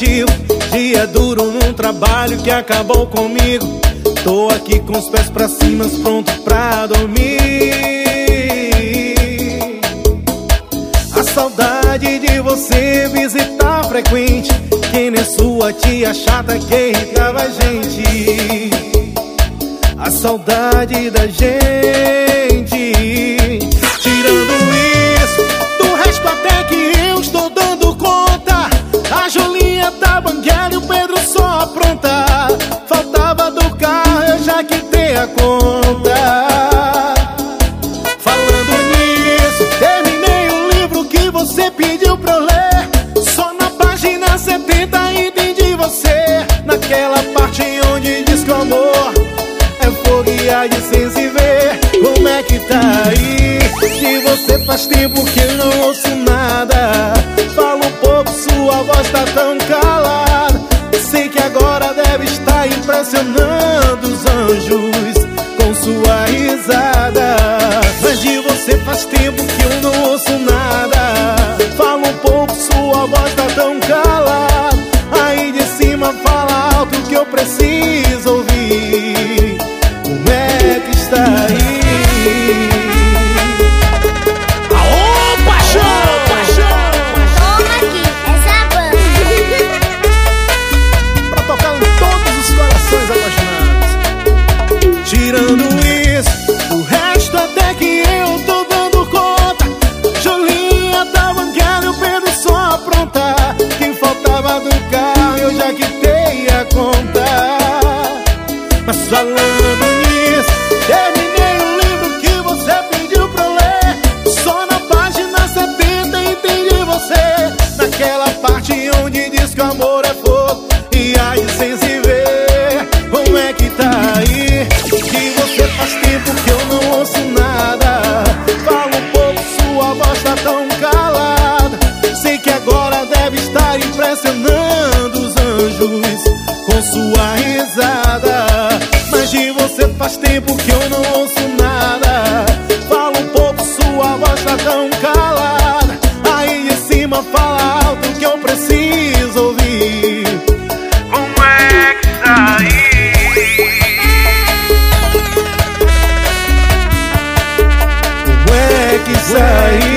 Dia duro num trabalho que acabou comigo. Tô aqui com os pés pra cima, pronto pra dormir. A saudade de você visitar frequente. Que nem sua tia chata que irritava a gente. A saudade da gente só apronta. Faltava do carro, eu já quitei a conta. Falando nisso, terminei o livro que você pediu pra eu ler. Só na página 70 entendi você. Naquela parte onde diz que o amor é fogo de sem ver Como é que tá aí? Que você faz tempo que eu não ouço nada. Fala um pouco, sua voz tá tão calada Sei que agora deve estar impressionando os anjos Mas falando nisso, terminei o livro que você pediu pra eu ler. Só na página 70 entendi você. Naquela parte onde diz que o amor é fogo Faz tempo que eu não ouço nada Fala um pouco, sua voz tá tão calada Aí em cima fala alto que eu preciso ouvir Como é que tá aí? Como é que tá sai?